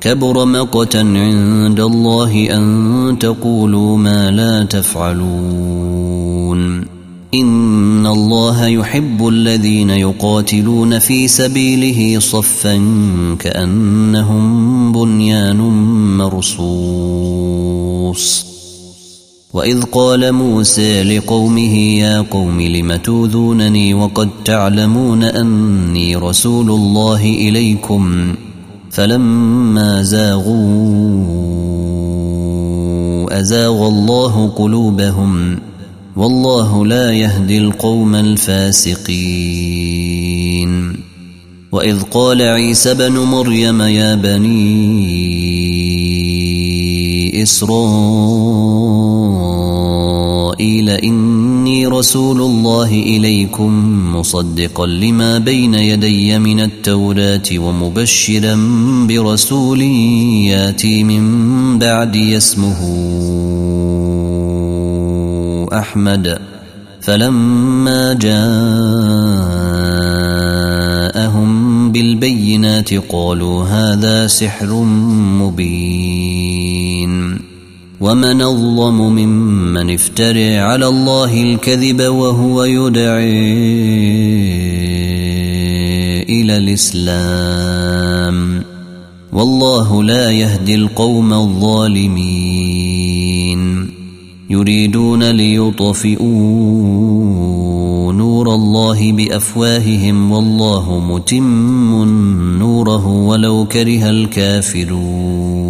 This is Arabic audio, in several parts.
كبر مقتا عند الله أن تقولوا ما لا تفعلون. إن الله يحب الذين يقاتلون في سبيله صفا كأنهم بنيان مرصوص. وإذ قال موسى لقومه يا قوم لم توذونني وقد تعلمون أني رسول الله إليكم؟ فلما زاغوا أزاغ الله قلوبهم والله لا يهدي القوم الفاسقين. وإذ قال عيسى بن مريم يا بني إسرائيل رسول الله إليكم مصدقا لما بين يدي من التوراة ومبشرا برسول ياتي من بعدي اسمه أحمد. فلما جاءهم بالبينات قالوا هذا سحر مبين. ومن الظلم ممن افترى على الله الكذب وهو يدعي إلى الاسلام والله لا يهدي القوم الظالمين يريدون ليطفئوا نور الله بافواههم والله متم نوره ولو كره الكافرون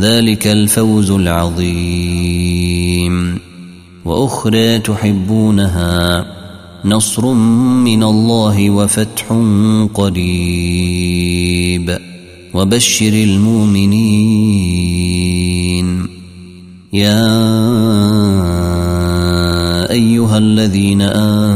ذلك الفوز العظيم. وأخرى تحبونها نصر من الله وفتح قريب. وبشر المؤمنين. يا أيها الذين آمنوا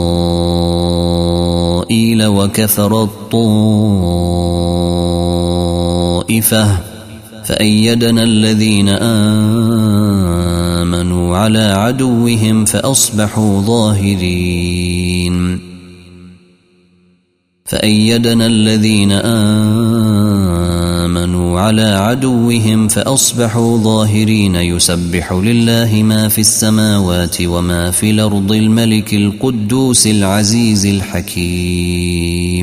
وكفر الطائفة فأيدنا الذين آمنوا على عدوهم فأصبحوا ظاهرين فأيدنا الذين آمنوا على عدوهم فأصبحوا ظاهرين يسبح لله ما في السماوات وما في الأرض الملك القدوس العزيز الحكيم